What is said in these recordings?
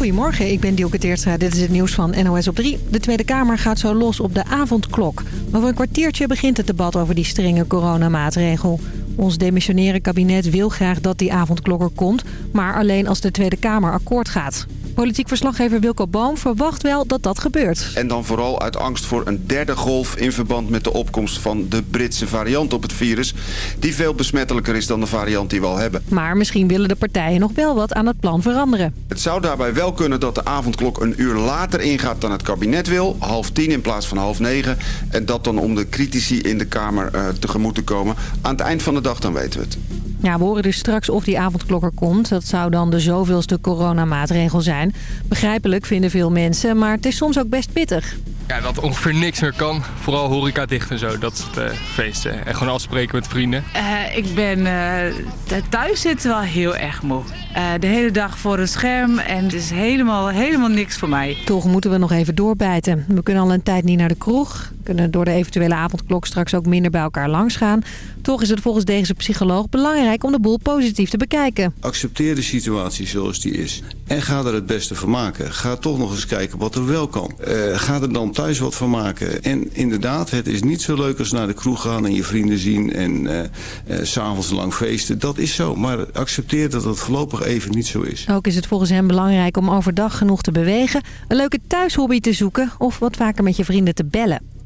Goedemorgen, ik ben Dielke Teertstra. Dit is het nieuws van NOS op 3. De Tweede Kamer gaat zo los op de avondklok. Over een kwartiertje begint het debat over die strenge coronamaatregel. Ons demissionaire kabinet wil graag dat die avondklok er komt... maar alleen als de Tweede Kamer akkoord gaat. Politiek verslaggever Wilco Boom verwacht wel dat dat gebeurt. En dan vooral uit angst voor een derde golf in verband met de opkomst van de Britse variant op het virus. Die veel besmettelijker is dan de variant die we al hebben. Maar misschien willen de partijen nog wel wat aan het plan veranderen. Het zou daarbij wel kunnen dat de avondklok een uur later ingaat dan het kabinet wil. Half tien in plaats van half negen. En dat dan om de critici in de Kamer uh, tegemoet te komen. Aan het eind van de dag dan weten we het. Ja, we horen dus straks of die avondklok er komt. Dat zou dan de zoveelste coronamaatregel zijn. Begrijpelijk vinden veel mensen, maar het is soms ook best pittig. Ja, dat ongeveer niks meer kan. Vooral horeca dicht en zo. Dat het uh, feesten. En gewoon afspreken met vrienden. Uh, ik ben uh, thuis zitten wel heel erg moe. de hele dag voor een scherm en het is helemaal, helemaal niks voor mij. Toch moeten we nog even doorbijten. We kunnen al een tijd niet naar de kroeg. Kunnen door de eventuele avondklok straks ook minder bij elkaar langs gaan. Toch is het volgens deze psycholoog belangrijk om de boel positief te bekijken. Accepteer de situatie zoals die is. En ga er het beste van maken. Ga toch nog eens kijken wat er wel kan. ga er dan thuis wat van maken. En inderdaad, het is niet zo leuk als naar de kroeg gaan en je vrienden zien en uh, uh, s'avonds lang feesten. Dat is zo, maar accepteer dat het voorlopig even niet zo is. Ook is het volgens hem belangrijk om overdag genoeg te bewegen, een leuke thuishobby te zoeken of wat vaker met je vrienden te bellen.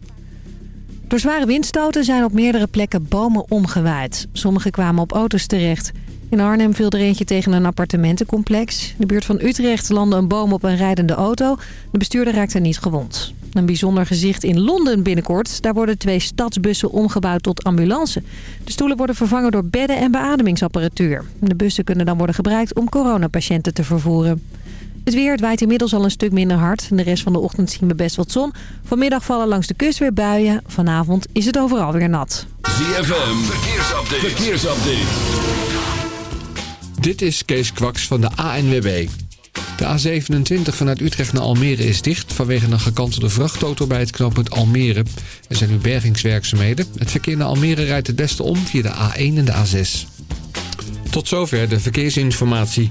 Door zware windstoten zijn op meerdere plekken bomen omgewaaid. Sommige kwamen op auto's terecht. In Arnhem viel er eentje tegen een appartementencomplex. In de buurt van Utrecht landde een boom op een rijdende auto. De bestuurder raakte niet gewond. Een bijzonder gezicht in Londen binnenkort. Daar worden twee stadsbussen omgebouwd tot ambulance. De stoelen worden vervangen door bedden en beademingsapparatuur. De bussen kunnen dan worden gebruikt om coronapatiënten te vervoeren. Het weer het waait inmiddels al een stuk minder hard. De rest van de ochtend zien we best wat zon. Vanmiddag vallen langs de kust weer buien. Vanavond is het overal weer nat. ZFM, verkeersupdate. verkeersupdate. Dit is Kees Kwaks van de ANWB. De A27 vanuit Utrecht naar Almere is dicht vanwege een gekantelde vrachtauto bij het knooppunt Almere. Er zijn nu bergingswerkzaamheden. Het verkeer naar Almere rijdt het beste om via de A1 en de A6. Tot zover de verkeersinformatie.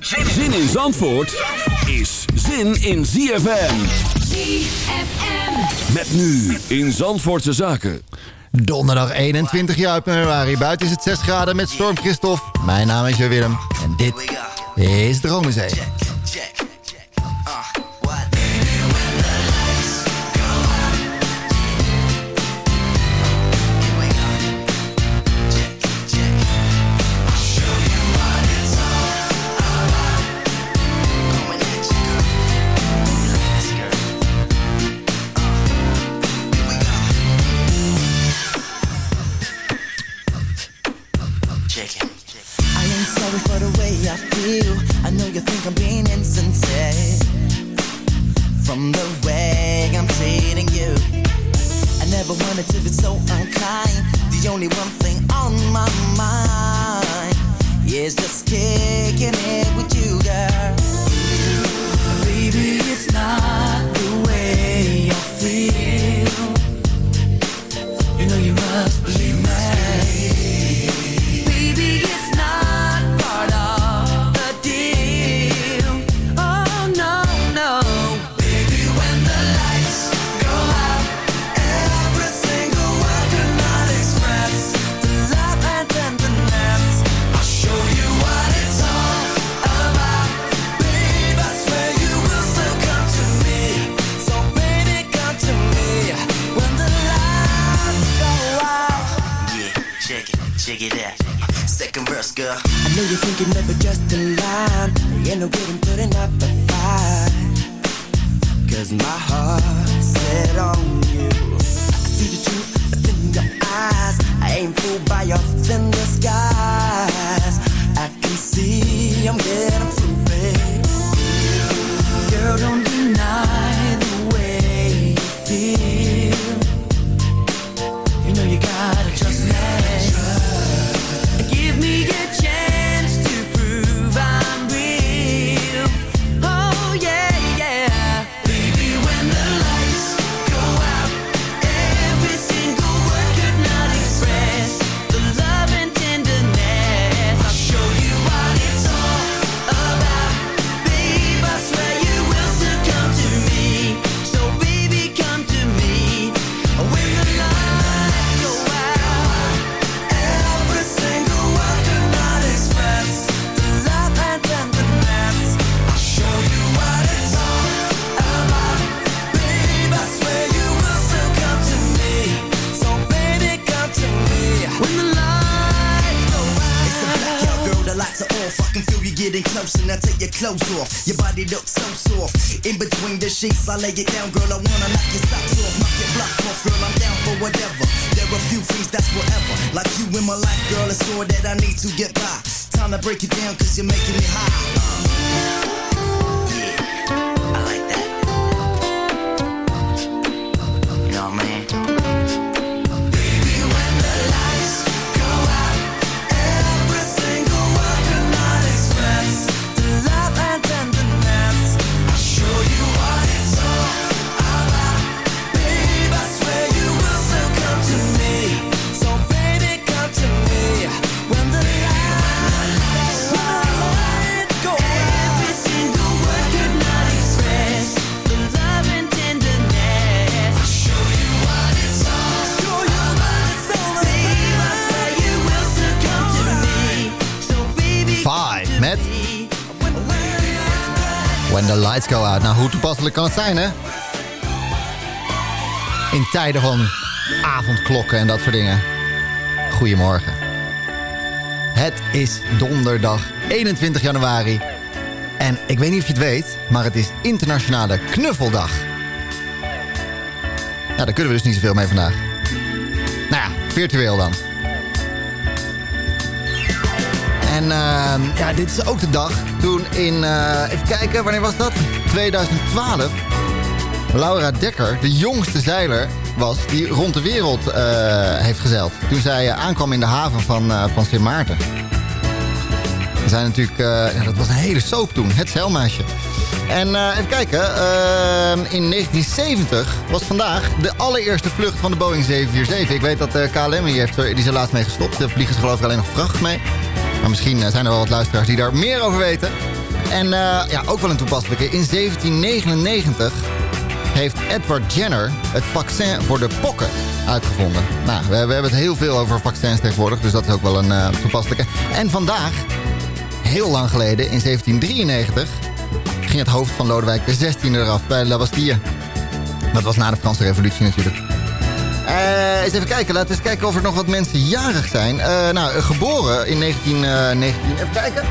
Zin in Zandvoort is zin in ZFM. ZFM. Met nu in Zandvoortse Zaken. Donderdag 21 januari. Buiten is het 6 graden met Storm Christophe. Mijn naam is Jo Willem. En dit is Dromenzee. Sheets, I lay it down, girl. I wanna knock your socks off, knock your block off, girl. I'm down for whatever. There are few things that's forever. Like you in my life, girl. It's all that I need to get by. Time to break it down, cause you're making me high. Yeah, Nou, hoe toepasselijk kan het zijn, hè? In tijden van avondklokken en dat soort dingen. Goedemorgen. Het is donderdag 21 januari. En ik weet niet of je het weet, maar het is Internationale Knuffeldag. Nou, daar kunnen we dus niet zoveel mee vandaag. Nou ja, virtueel dan. En ehm, ja, dit is ook de dag toen in, eh, even kijken, wanneer was dat? 2012. Laura Dekker, de jongste zeiler was die rond de wereld eh, heeft gezeild. Toen zij eh, aankwam in de haven van, eh, van Sint Maarten. We zijn natuurlijk, dat was een hele soap toen, het zeilmeisje. En even kijken, in 1970 was vandaag de allereerste vlucht van de Boeing 747. Ik weet dat de KLM hier heeft, die is laatst mee gestopt. Daar vliegen ze geloof ik alleen nog vracht mee. Maar misschien zijn er wel wat luisteraars die daar meer over weten. En eh, ja, ook wel een toepasselijke. In 1799 heeft Edward Jenner het vaccin voor de pokken uitgevonden. Nou, we, hebben het heel veel over vaccins tegenwoordig, dus dat is ook wel een eh, toepasselijke. En vandaag, heel lang geleden, in 1793, ging het hoofd van Lodewijk XVI eraf bij La Bastille. Dat was na de Franse revolutie natuurlijk. Eh, eens even kijken, laten we eens kijken of er nog wat mensen jarig zijn. Nou, geboren in 1919, even kijken.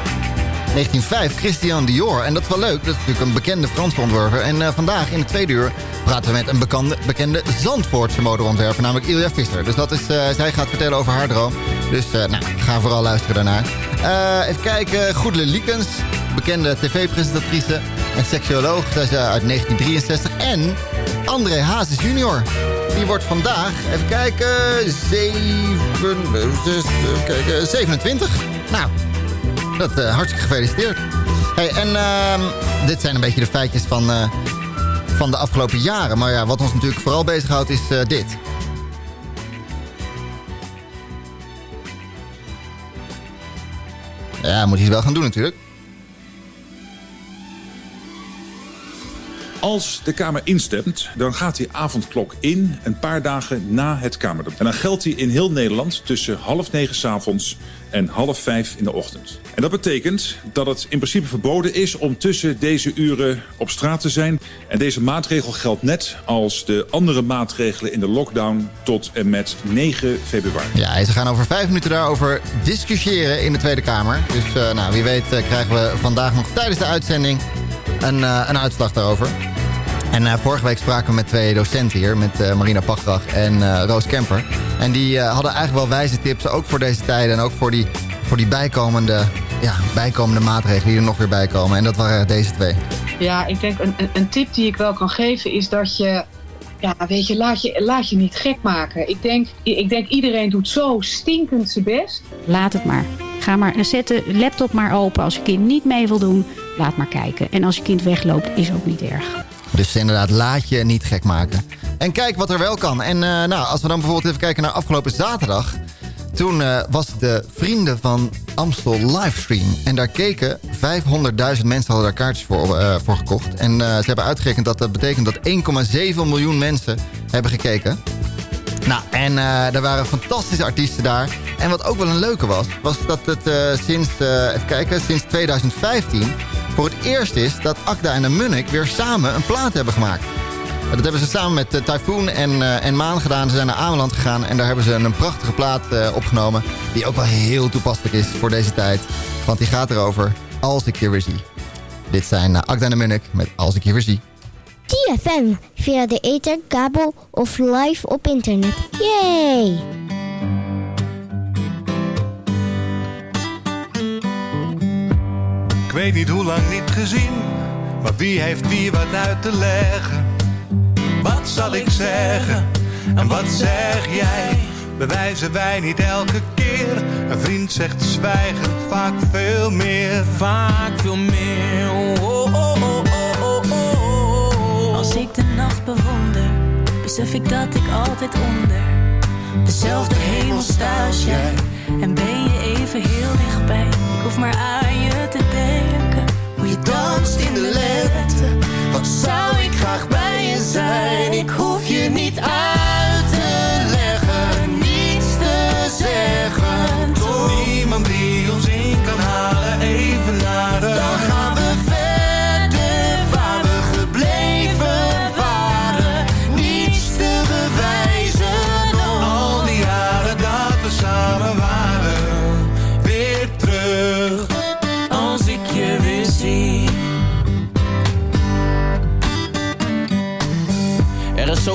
1905, Christian Dior. En dat is wel leuk, dat is natuurlijk een bekende Franse ontwerper. En eh, vandaag in het tweede uur praten we met een bekende, bekende Zandvoortse modeontwerper, namelijk Ilja Visser. Dus dat is, eh, zij gaat vertellen over haar droom. Dus eh, nou, ga vooral luisteren daarnaar. Eh, even kijken, Goedele Liekens, bekende tv-presentatrice en seksuoloog. Zij is uit 1963. En André Hazes junior. Die wordt vandaag, even kijken, 7, even kijken 27. Nou, dat eh, hartstikke gefeliciteerd. Hey, en ehm, dit zijn een beetje de feitjes van, eh, van de afgelopen jaren. Maar ja, wat ons natuurlijk vooral bezighoudt is eh, dit. Ja, moet hij het wel gaan doen natuurlijk. Als de Kamer instemt, dan gaat die avondklok in een paar dagen na het Kamerdebat. En dan geldt die in heel Nederland tussen half negen s'avonds en half vijf in de ochtend. En dat betekent dat het in principe verboden is om tussen deze uren op straat te zijn. En deze maatregel geldt net als de andere maatregelen in de lockdown tot en met 9 februari. Ja, ze gaan over vijf minuten daarover discussiëren in de Tweede Kamer. Dus eh, nou, wie weet eh, krijgen we vandaag nog tijdens de uitzending een, eh, een uitslag daarover. En eh, vorige week spraken we met twee docenten hier, met eh, Marina Pachtrag en eh, Roos Kemper. En die eh, hadden eigenlijk wel wijze tips, ook voor deze tijden en ook voor die, voor die bijkomende, ja, bijkomende maatregelen die er nog weer bij komen. En dat waren deze twee. Ja, ik denk een, een, een tip die ik wel kan geven is dat je, ja, weet je, laat je, laat je niet gek maken. Ik denk, ik denk iedereen doet zo stinkend zijn best. Laat het maar. Ga maar zet de laptop maar open. Als je kind niet mee wil doen, laat maar kijken. En als je kind wegloopt, is ook niet erg. Dus inderdaad, laat je niet gek maken. En kijk wat er wel kan. En eh, nou, als we dan bijvoorbeeld even kijken naar afgelopen zaterdag. Toen eh, was de Vrienden van Amstel livestream. En daar keken 500.000 mensen hadden daar kaartjes voor, eh, voor gekocht. En ze hebben uitgerekend dat dat betekent dat 1,7 miljoen mensen hebben gekeken. Nou, en er waren fantastische artiesten daar. En wat ook wel een leuke was, was dat het sinds, even kijken, sinds 2015 voor het eerst is dat Akda en de Munnik weer samen een plaat hebben gemaakt. Eh, Dat hebben ze samen met uh, Typhoon en, eh, en Maan gedaan. Ze zijn naar Ameland gegaan en daar hebben ze een prachtige plaat eh, opgenomen. Die ook wel heel toepasselijk is voor deze tijd. Want die gaat erover Als ik je weer zie. Dit zijn uh, Akda en de Munnik met Als ik je weer zie. TFM via de ether, kabel of live op internet. Yay! Weet niet hoe lang niet gezien, maar wie heeft wie wat uit te leggen? Wat zal ik zeggen en wat zeg jij? Bewijzen wij niet elke keer? Een vriend zegt zwijgen vaak veel meer. Vaak veel meer. Oh, oh, oh, oh, oh, oh. Als ik de nacht bewonder, besef ik dat ik altijd onder dezelfde hemel sta als jij. En ben je even heel dichtbij. Ik hoef maar aan je te denken. Hoe je danst in de lente. Wat zou ik graag bij je zijn? Ik hoef je niet uit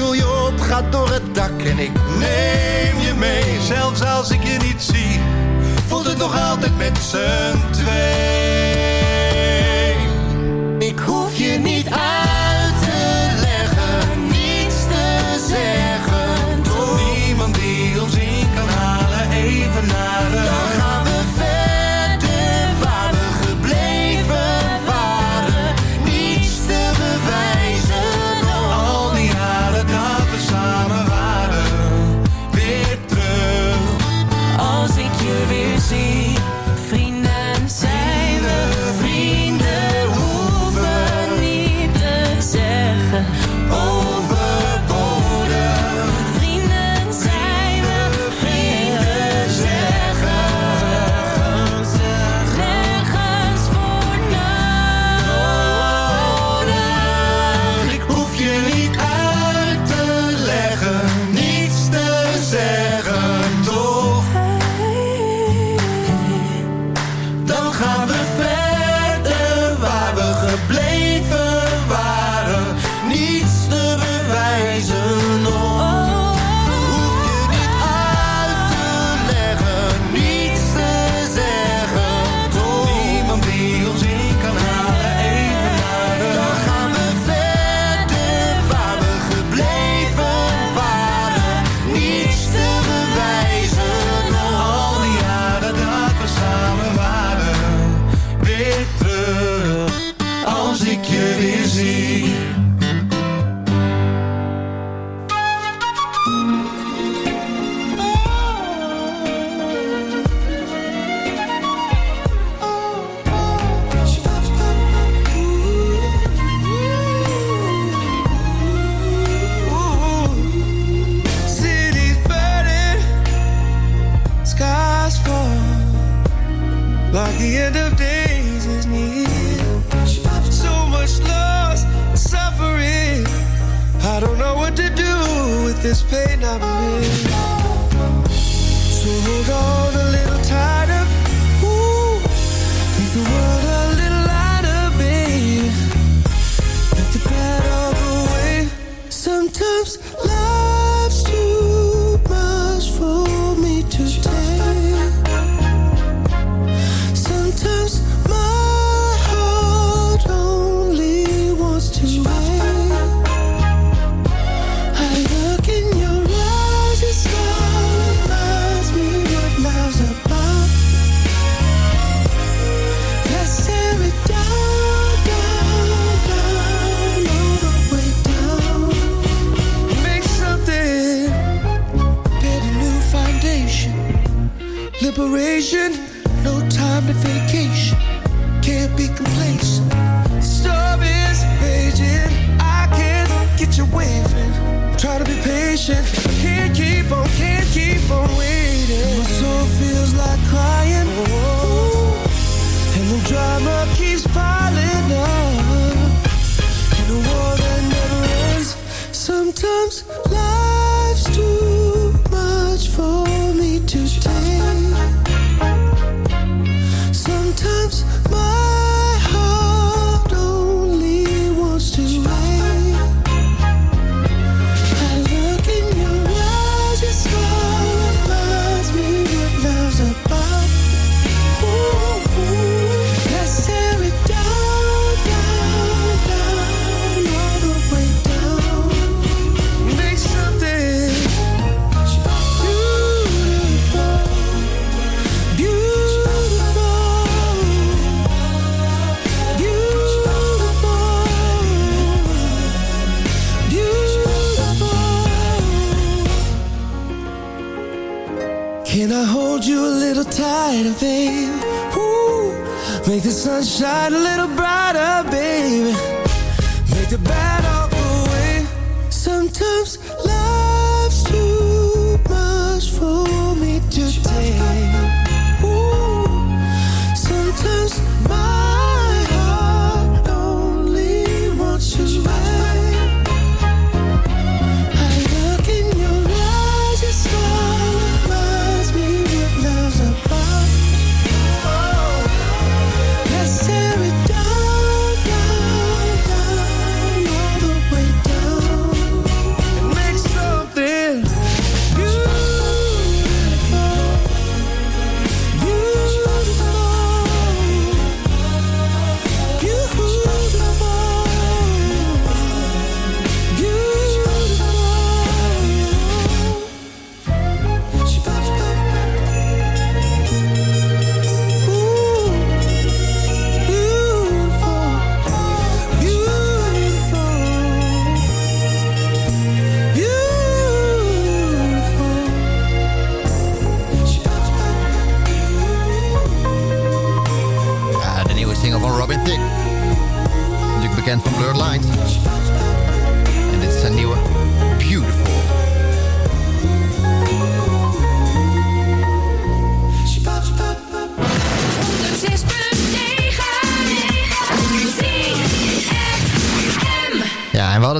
Duw je op, ga door het dak en ik neem je mee. Zelfs als ik je niet zie, voelt het nog altijd met z'n twee. Ik hoef je niet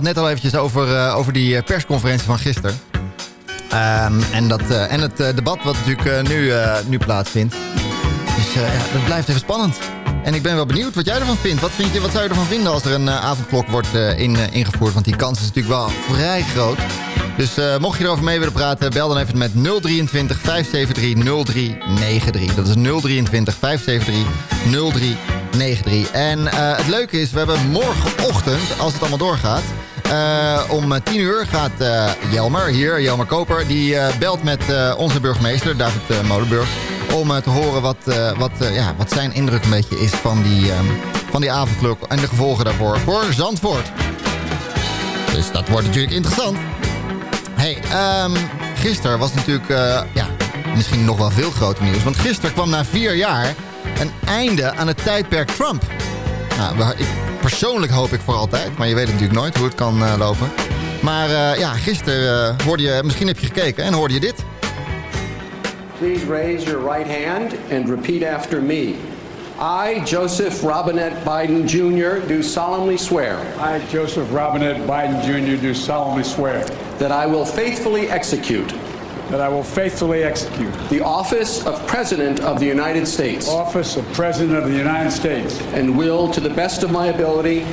net al eventjes over, eh, over die eh, persconferentie van gisteren. Ehm, en, dat, eh, en het debat wat natuurlijk nu, nu plaatsvindt. Dus ja, dat blijft even spannend. En ik ben wel benieuwd wat jij ervan vindt. Wat, vind je, wat zou je ervan vinden als er een avondklok wordt in, ingevoerd? Want die kans is natuurlijk wel vrij groot. Dus mocht je erover mee willen praten, bel dan even met 023 573 0393. Dat is 023 573 0393. En het leuke is, we hebben morgenochtend, als het allemaal doorgaat... eh, om 10 uur gaat eh, Jelmer, hier, Jelmer Koper... die eh, belt met onze burgemeester, David Molenburg... om te horen wat, wat, ja, wat zijn indruk een beetje is van die, ehm, van die avondklok... en de gevolgen daarvoor voor Zandvoort. Dus dat wordt natuurlijk interessant. Hey, ehm gisteren was natuurlijk ja, misschien nog wel veel groter nieuws. Want gisteren kwam na vier jaar een einde aan het tijdperk Trump. Nou, ik, persoonlijk hoop ik voor altijd. Maar je weet natuurlijk nooit hoe het kan eh, lopen. Maar eh, ja, gisteren eh, hoorde je, misschien heb je gekeken en hoorde je dit. Please raise your right hand and repeat after me. I, Joseph Robinette Biden Jr., do solemnly swear. I, Joseph Robinette Biden Jr., do solemnly swear. That I will faithfully execute. That I will faithfully execute. The office of President of the United States. Office of President of the United States. And will, to the best of my ability.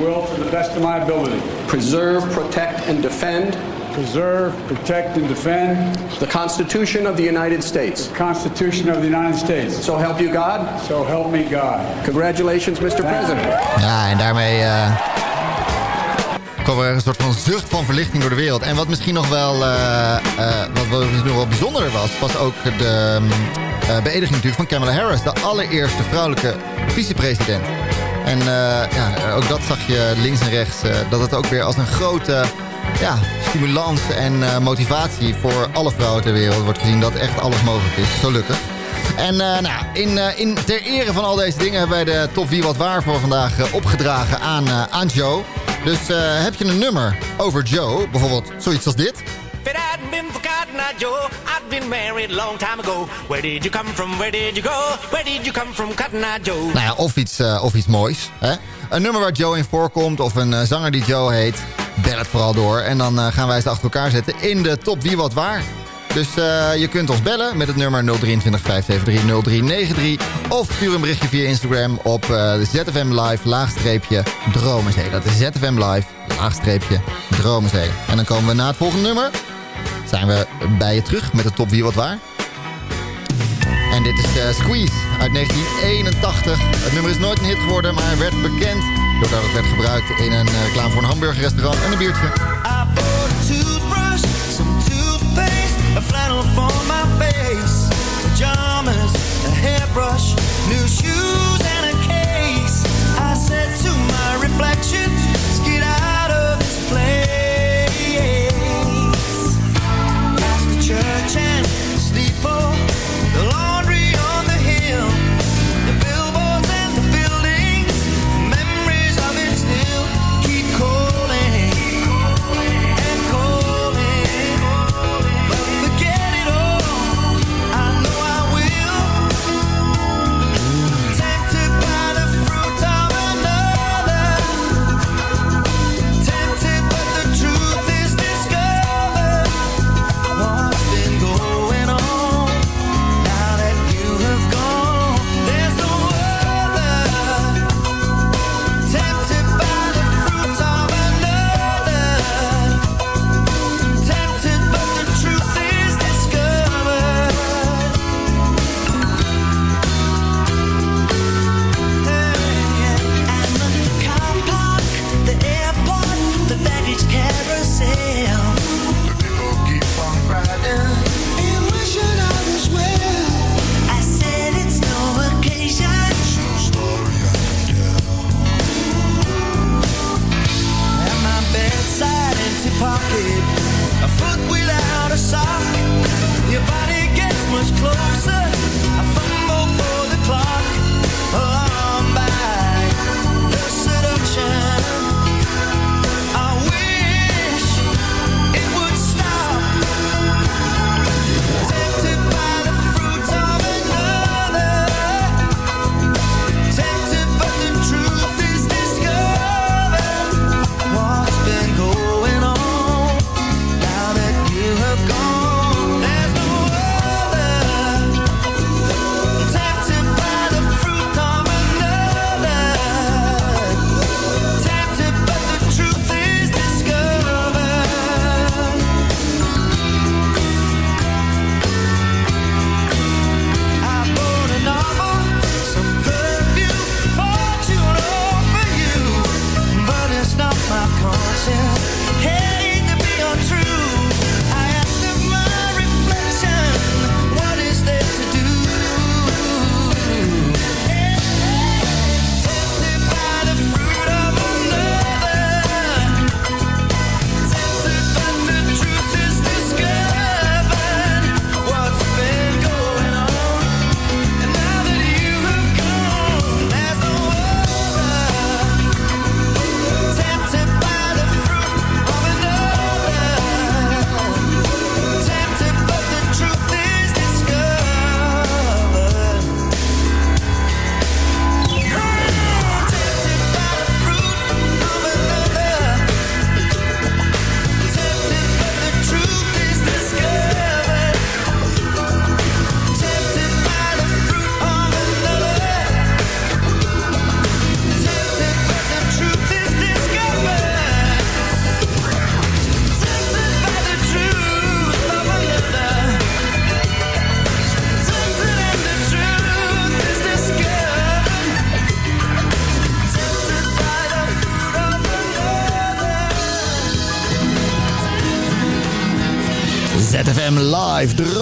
Will, to the best of my ability. Preserve, protect, and defend. Preserve, protect, and defend. The Constitution of the United States. The Constitution of the United States. So help you God. So help me God. Congratulations, Mr. President. Ja, en daarmee eh, kwam er een soort van zucht van verlichting door de wereld. En wat misschien nog wel, eh, eh, wat, misschien nog wel bijzonder was, was ook de eh, beëdiging natuurlijk van Kamala Harris. De allereerste vrouwelijke vicepresident. En ja, ook dat zag je links en rechts. dat het ook weer als een grote ja, stimulans en motivatie voor alle vrouwen ter wereld wordt gezien. Dat echt alles mogelijk is, gelukkig. En eh, nou, in, in, ter ere van al deze dingen hebben wij de top wie wat waar voor vandaag opgedragen aan, aan Joe. Dus eh, heb je een nummer over Joe, bijvoorbeeld zoiets als dit. Joe, I'd been married long time ago. Where did you come from? Where did you go? Where did you come from, Cotton Eye Joe? Nou ja, of iets, eh, of iets moois. Hè? Een nummer waar Joe in voorkomt of een eh, zanger die Joe heet. Bel het vooral door. En dan gaan wij ze achter elkaar zetten in de top wie wat waar. Dus eh, je kunt ons bellen met het nummer 023 573 0393. Of stuur een berichtje via Instagram op eh, de ZFM Live laagstreepje Dromenzee. Dat is ZFM Live laagstreepje Dromenzee. En dan komen we na het volgende nummer. Zijn we bij je terug met de top wie wat waar. En dit is eh, Squeeze uit 1981. Het nummer is nooit een hit geworden, maar werd bekend doordat het werd gebruikt in een eh, reclame voor een hamburgerrestaurant en een biertje. Flannel for my face, pajamas, a hairbrush, new shoes and a case. I said to my reflection, let's get out of this place. Past the church and the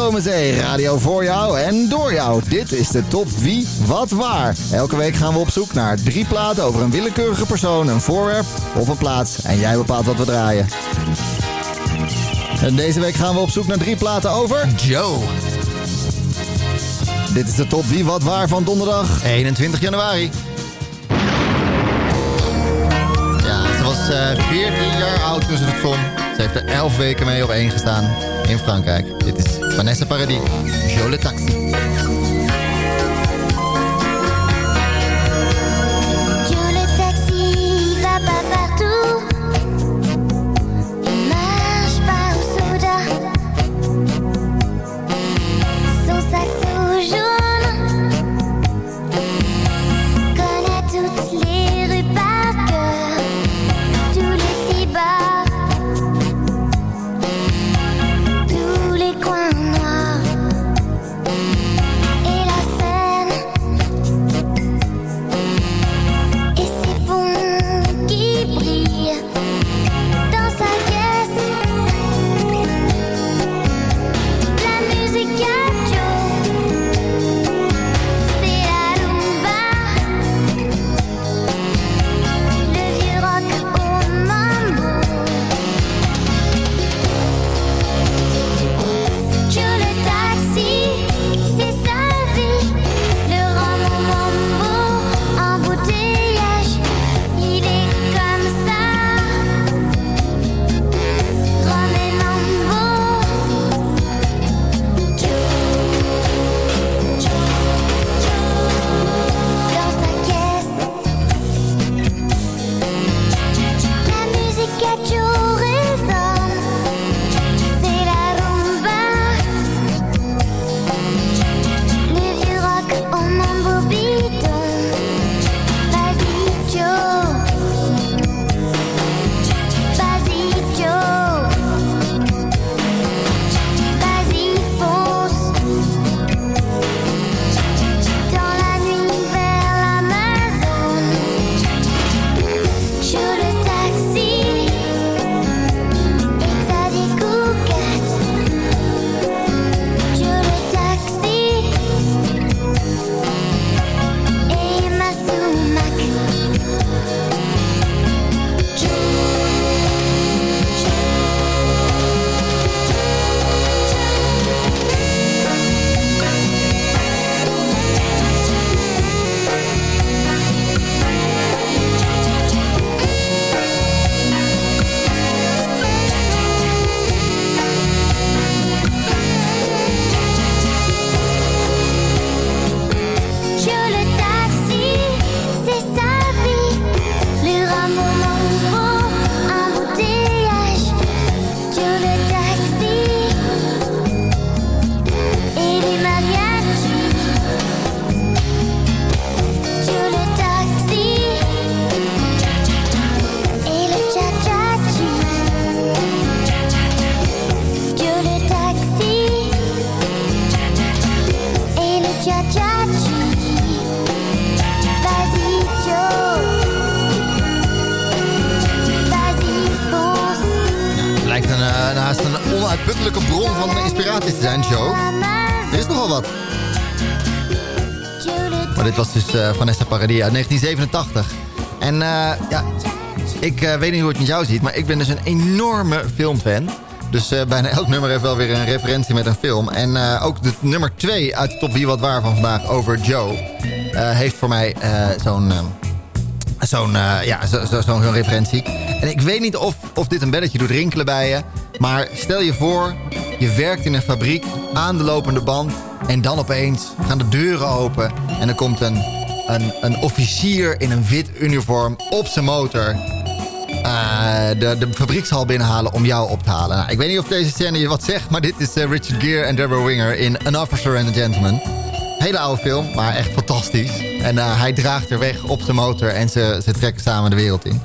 Radio voor jou en door jou. Dit is de top wie, wat, waar. Elke week gaan we op zoek naar drie platen over een willekeurige persoon, een voorwerp of een plaats. En jij bepaalt wat we draaien. En deze week gaan we op zoek naar drie platen over Joe. Dit is de top Wie Wat Waar van donderdag 21 januari. Ja, ze was eh 14 jaar oud toen ze het won. Ze heeft er 11 weken mee op één gestaan in Frankrijk. Dit is Vanessa Paradis, Je le Taxi. Uit 1987. En eh, ja, ik eh, weet niet hoe het met jou ziet, maar ik ben dus een enorme filmfan. Dus eh, bijna elk nummer heeft wel weer een referentie met een film. En ook de nummer 2 uit de top Wie Wat Waar van vandaag over Joe... heeft voor mij zo'n... eh, Zo'n ja, zo, zo, zo'n referentie. En ik weet niet of, of dit een belletje doet rinkelen bij je. Maar stel je voor, je werkt in een fabriek aan de lopende band. En dan opeens gaan de deuren open. En er komt een, een, een officier in een wit uniform op zijn motor. eh, de, de fabriekshal binnenhalen om jou op te halen. Ik weet niet of deze scène je wat zegt. Maar dit is eh, Richard Gere en Deborah Winger in An Officer and a Gentleman. Hele oude film, maar echt fantastisch. En eh, hij draagt er weg op zijn motor en ze, ze trekken samen de wereld in.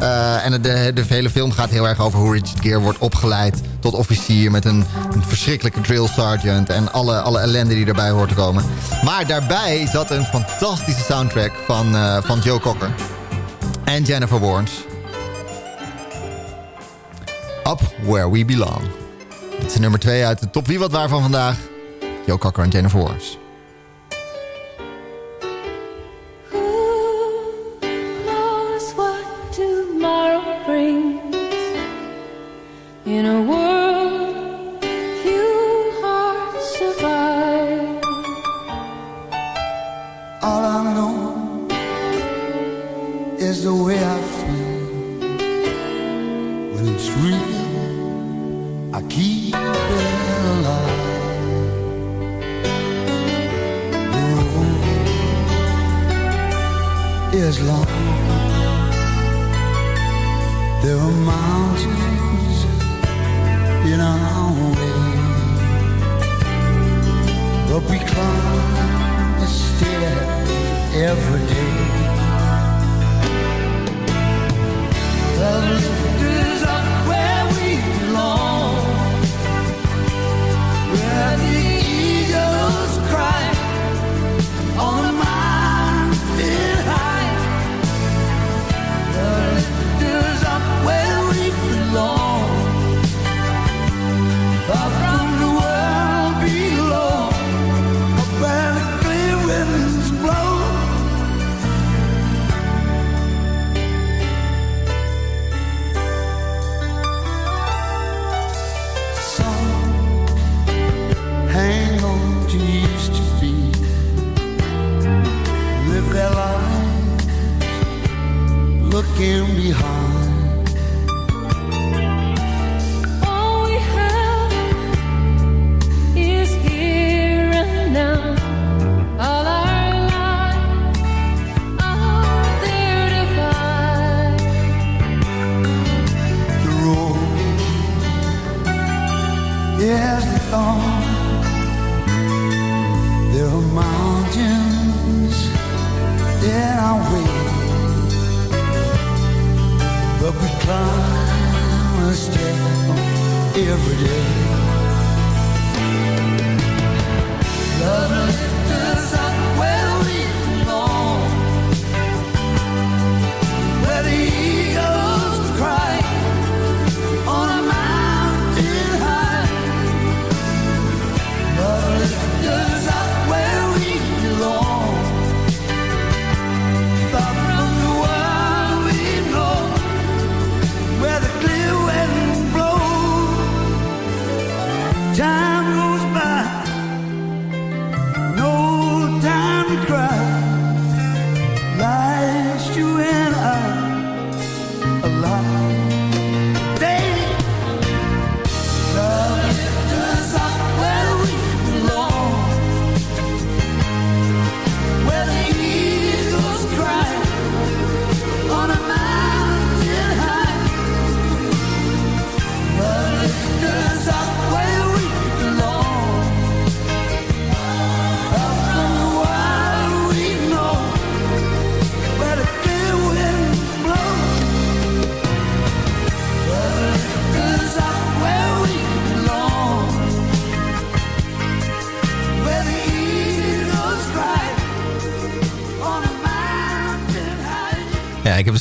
Eh, en de, de hele film gaat heel erg over hoe Richard Gere wordt opgeleid tot officier... met een, verschrikkelijke drill sergeant en alle, alle ellende die erbij hoort te komen. Maar daarbij zat een fantastische soundtrack van, eh, van Joe Cocker en Jennifer Warnes. Up Where We Belong. Dit is nummer 2 uit de top Wie Wat Waar van vandaag. Joe Cocker en Jennifer Warnes. Cry. Life's you and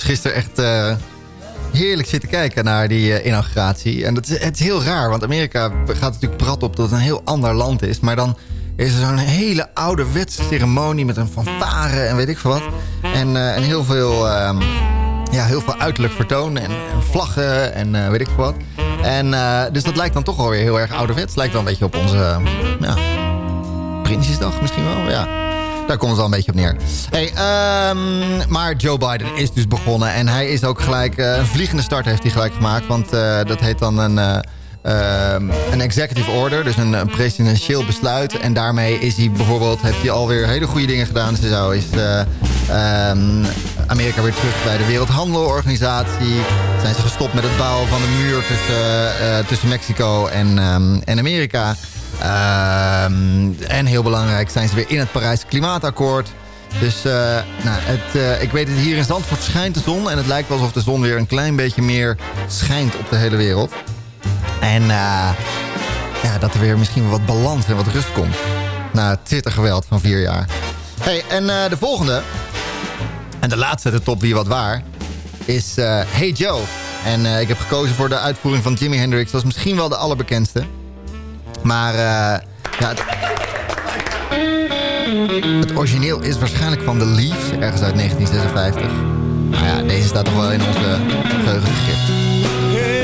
high. Ja, ik heb dus gisteren echt eh, heerlijk zitten kijken naar die eh, inauguratie. En dat is, het is heel raar, want Amerika gaat natuurlijk prat op dat het een heel ander land is. Maar dan is er zo'n hele ouderwetse ceremonie met een fanfare en weet ik veel wat. En, eh, en heel veel... ehm, ja, heel veel uiterlijk vertoon en, en vlaggen en weet ik wat. En, dus dat lijkt dan toch alweer heel erg ouderwets. Lijkt wel een beetje op onze ja, Prinsjesdag misschien wel. Ja, daar komt het wel een beetje op neer. Hey, ehm, maar Joe Biden is dus begonnen. En hij is ook gelijk... eh, een vliegende start heeft hij gelijk gemaakt. Want eh, dat heet dan een... eh, ehm, een executive order, dus een, een presidentieel besluit. En daarmee is hij bijvoorbeeld, heeft hij alweer hele goede dingen gedaan. Ze is eh, ehm, Amerika weer terug bij de Wereldhandelorganisatie. Zijn ze gestopt met het bouwen van de muur tussen, tussen Mexico en, en Amerika. Ehm, en heel belangrijk zijn ze weer in het Parijs Klimaatakkoord. Dus eh, nou, het, eh, ik weet het, hier in Zandvoort schijnt de zon. En het lijkt wel alsof de zon weer een klein beetje meer schijnt op de hele wereld. En eh, ja, dat er weer misschien wat balans en wat rust komt. Na het Twittergeweld van vier jaar. Hey, en de volgende, en de laatste de top Wie Wat Waar, is Hey Joe. En ik heb gekozen voor de uitvoering van Jimi Hendrix. Dat is misschien wel de allerbekendste. Maar eh, ja, het, origineel is waarschijnlijk van The Leaves, ergens uit 1956. Maar ja, deze staat toch wel in onze geheugen gegrift. Hey?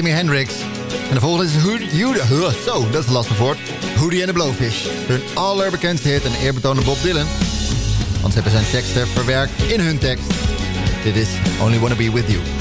Jimi Hendrix. En de volgende is Hoodie... Zo, dat is een lastig woord. Hoodie en de Blowfish. Hun allerbekendste hit en eerbetoonde Bob Dylan. Want ze hebben zijn teksten verwerkt in hun tekst. Dit is Only Wanna Be With You.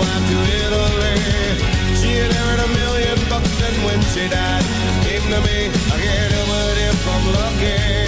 Went to Italy. She inherited a million bucks and when she died, came to me. I can't help it if I'm lucky.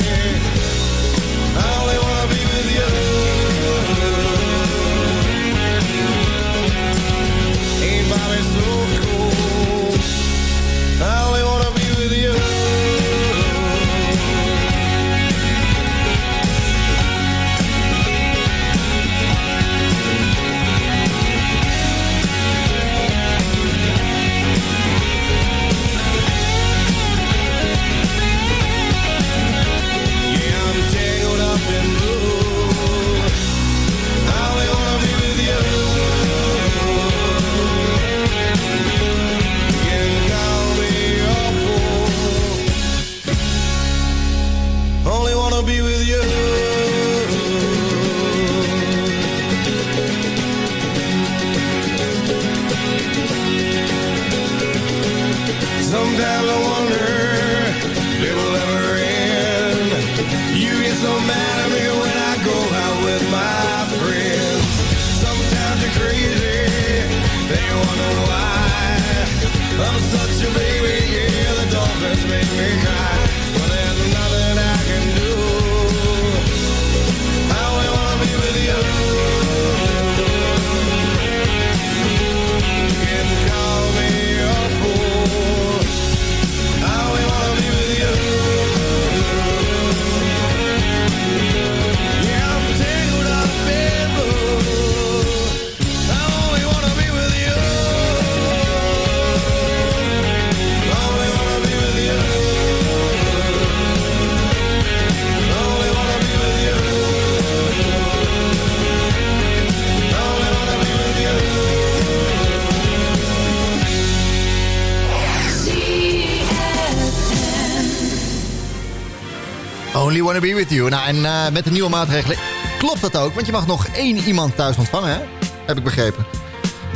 Wanna Be With You. Nou, en eh, met de nieuwe maatregelen klopt dat ook. Want je mag nog één iemand thuis ontvangen, hè? Heb ik begrepen.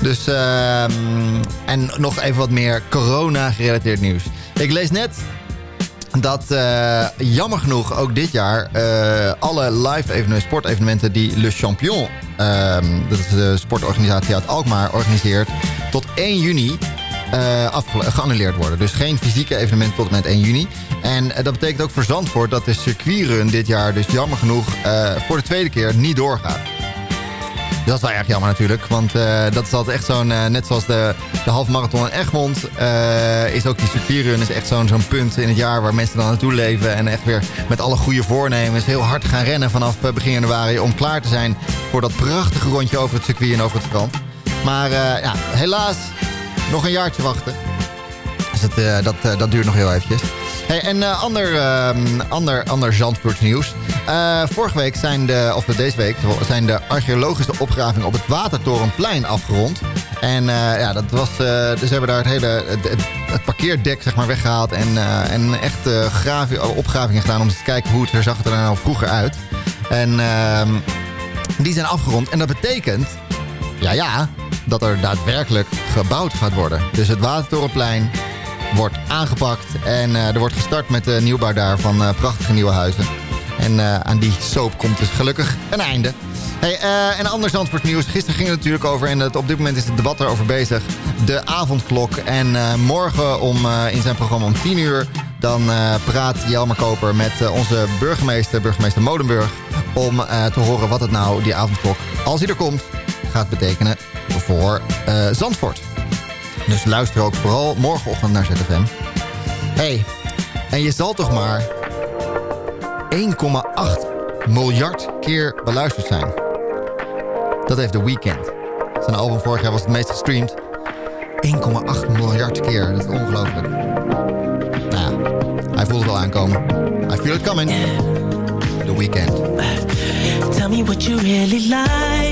Dus, ehm, en nog even wat meer corona-gerelateerd nieuws. Ik lees net dat eh, jammer genoeg ook dit jaar eh, alle live evenementen, sportevenementen die Le Champion, ehm, dat is de sportorganisatie uit Alkmaar, organiseert, tot 1 juni geannuleerd worden. Dus geen fysieke evenementen tot en met 1 juni. En eh, dat betekent ook voor Zandvoort dat de circuitrun dit jaar dus jammer genoeg eh, voor de tweede keer niet doorgaat. Dat is wel erg jammer natuurlijk, want eh, dat is altijd echt zo'n... eh, net zoals de, de halfmarathon in Egmond... eh, is ook die circuitrun is echt zo'n zo'n punt in het jaar... waar mensen dan naartoe leven... en echt weer met alle goede voornemens heel hard gaan rennen... vanaf eh, begin januari om klaar te zijn... voor dat prachtige rondje over het circuit en over het strand. Maar eh, ja, helaas nog een jaartje wachten. Dus het, eh, dat, eh, dat duurt nog heel eventjes. Hey, en eh, ander, ehm, ander, ander Zandvoorts nieuws. Eh, vorige week zijn de, of deze week, zijn de archeologische opgravingen op het Watertorenplein afgerond. En ja, dat was, dus hebben daar het hele het, parkeerdek zeg maar, weggehaald. En, en echt gravi- opgravingen gedaan om te kijken hoe het er zag het er nou vroeger uit. En ehm, die zijn afgerond. En dat betekent, ja ja, dat er daadwerkelijk gebouwd gaat worden. Dus het Watertorenplein wordt aangepakt. En eh, er wordt gestart met de nieuwbouw daar van eh, prachtige nieuwe huizen. En eh, aan die soap komt dus gelukkig een einde. Hey, en ander Zandvoort nieuws. Gisteren ging het natuurlijk over, en het, op dit moment is het debat erover bezig, de avondklok. En morgen om, in zijn programma om 10 uur, dan praat Jelmer Koper met onze burgemeester, burgemeester Modenburg, om te horen wat het nou, die avondklok, als hij er komt, gaat betekenen voor eh, Zandvoort. Dus luister ook vooral morgenochtend naar ZFM. hey, en je zal toch maar 1,8 miljard keer beluisterd zijn. Dat heeft The Weeknd. Zijn album vorig jaar was het meest gestreamd. 1,8 miljard keer. Dat is ongelooflijk. Nou hij voelt het wel aankomen. I feel it coming. The Weeknd. Tell me what you really like.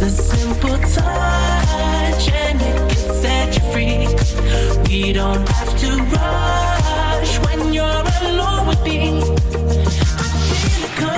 A simple touch and it you free. We don't have to rush when you're alone with me. I feel it coming.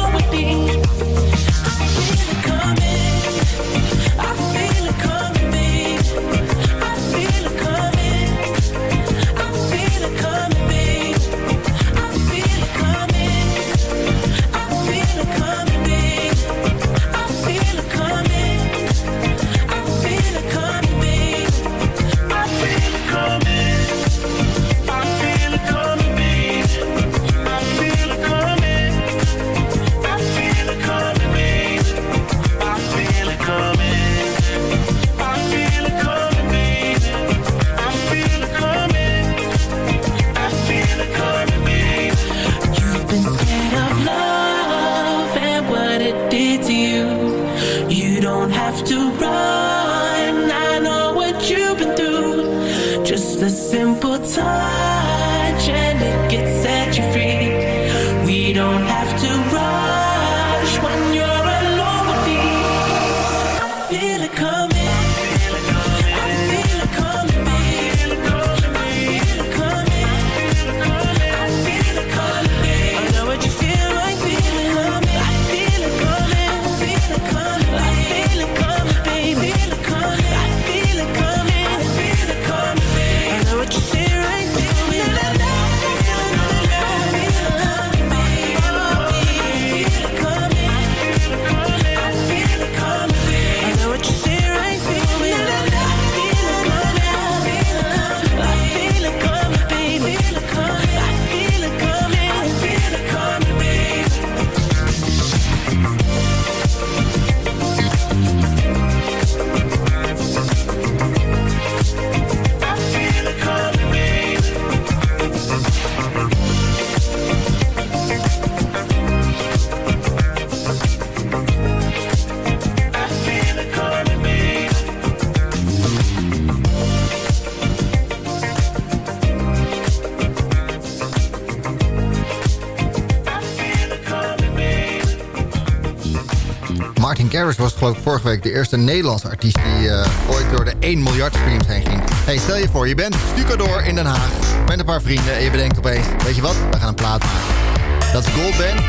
Garris was geloof ik vorige week de eerste Nederlandse artiest... die eh, ooit door de 1 miljard streams heen ging. Hey, stel je voor, je bent stucadoor in Den Haag met een paar vrienden... en je bedenkt opeens, weet je wat, we gaan een plaat maken. Dat is Gold Band.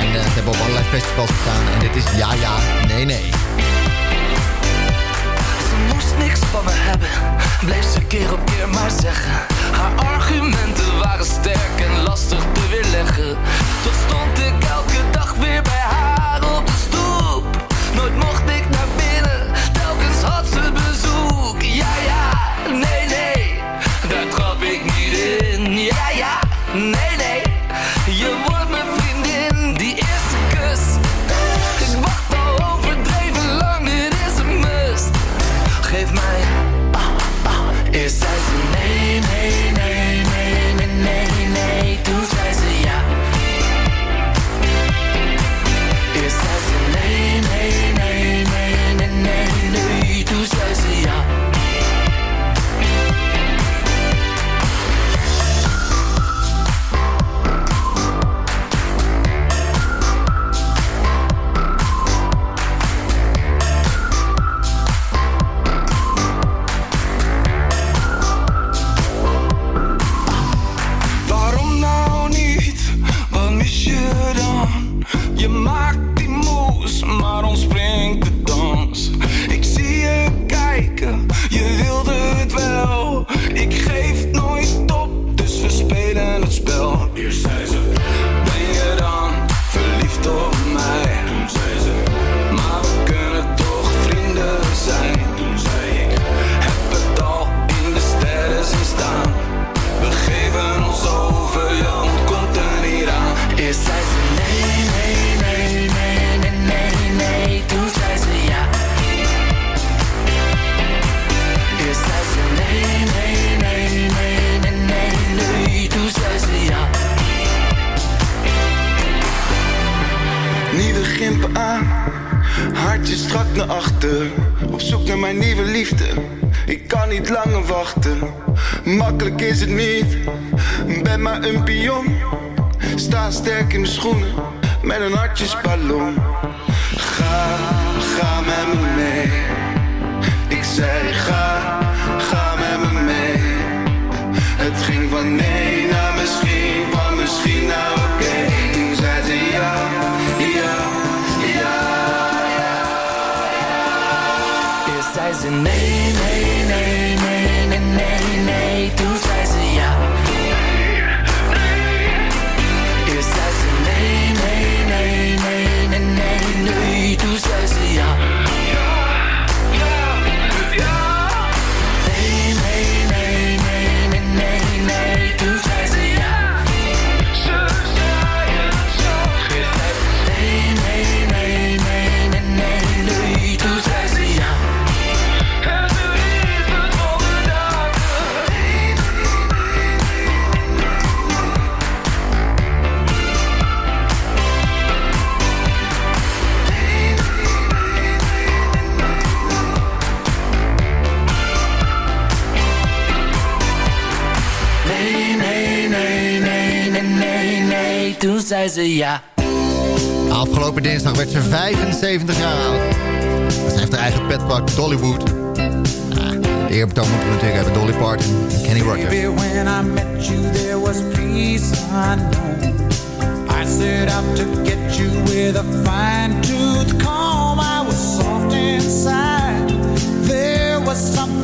En uh, ze hebben op allerlei festivals gestaan. En dit is Ja Ja Nee Nee. Ze moest niks van me hebben, bleef ze keer op keer maar zeggen. Haar argumenten waren sterk en lastig te weerleggen. Tot stond ik elke dag weer bij haar op de stoel nooit mocht ik rising. and nay, nay, nay, nay, nay, nay. ja. Afgelopen dinsdag werd ze 75 jaar oud. Ze heeft haar eigen petpark Dollywood. Ah, de eerbetoon moeten we natuurlijk hebben. Dolly Parton en Kenny Rogers. Baby, when I met you, there was peace unknown. I set out to get you with a fine tooth comb. I was soft inside. There was something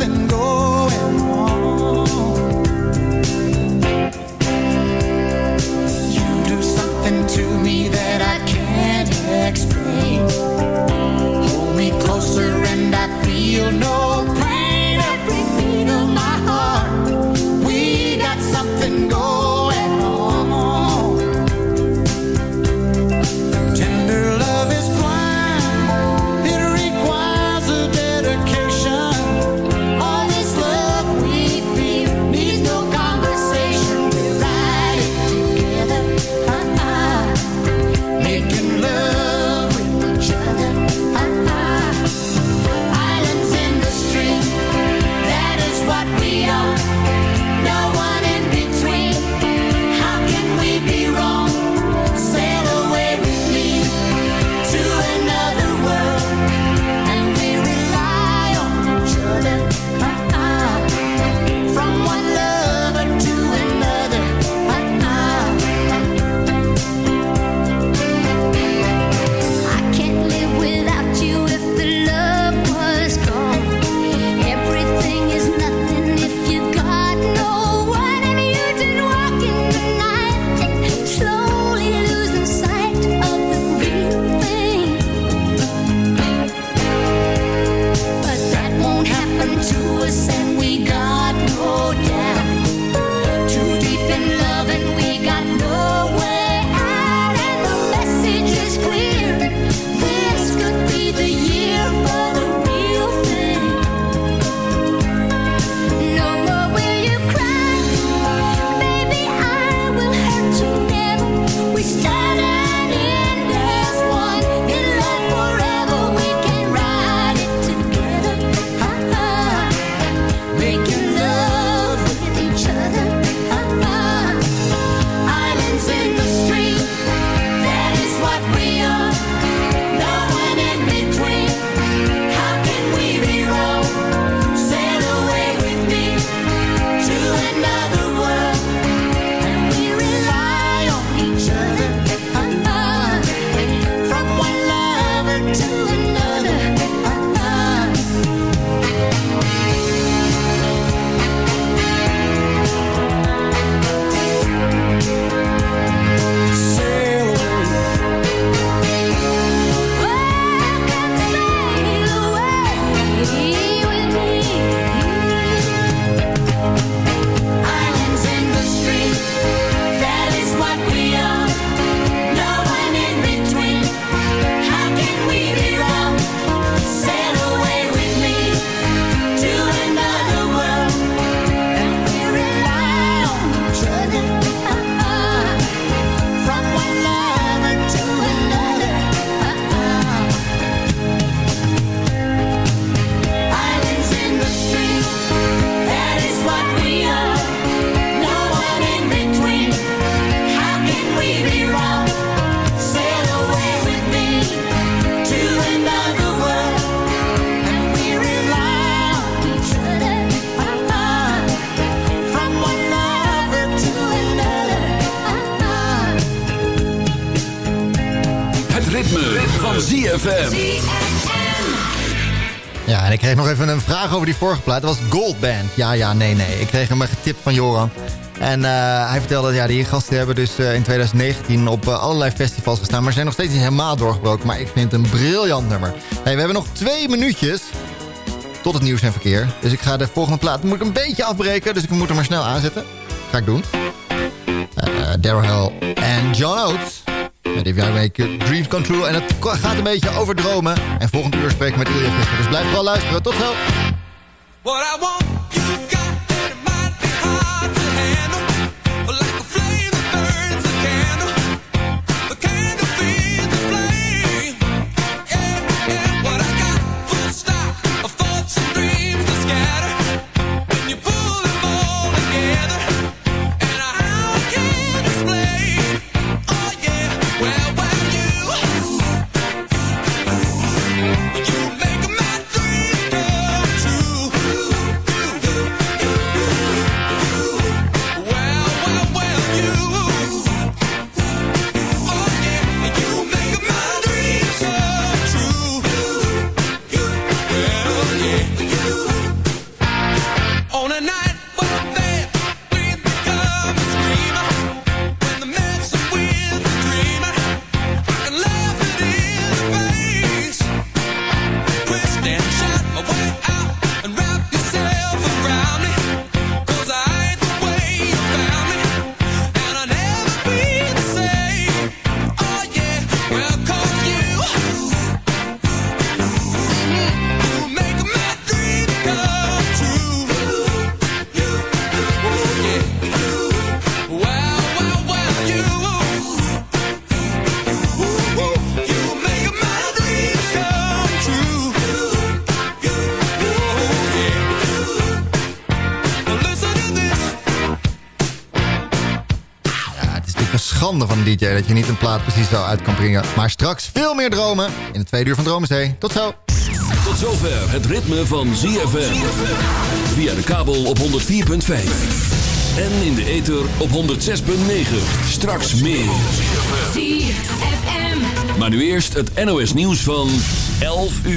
vorige plaat. Dat was Gold Band. Ja, ja, nee, nee. Ik kreeg hem getipt van Joran. En eh, hij vertelde dat ja, die gasten hebben dus eh, in 2019 op eh, allerlei festivals gestaan. Maar zijn nog steeds niet helemaal doorgebroken. Maar ik vind het een briljant nummer. Hey, we hebben nog twee minuutjes tot het nieuws en verkeer. Dus ik ga de volgende plaat moet ik een beetje afbreken. Dus ik moet hem maar snel aanzetten. Ga ik doen. Daryl en John Oates. Met If Make Dreams Come True. En het gaat een beetje over dromen. En volgend uur spreek ik met Ilja Visser. Dus blijf vooral luisteren. Tot zo. What I want, you DJ dat je niet een plaat precies zo uit kan brengen. Maar straks veel meer dromen in het tweede uur van Dromenzee. Tot zo. Tot zover het ritme van ZFM. Via de kabel op 104.5. En in de ether op 106.9. Straks meer. Maar nu eerst het NOS nieuws van 11 uur.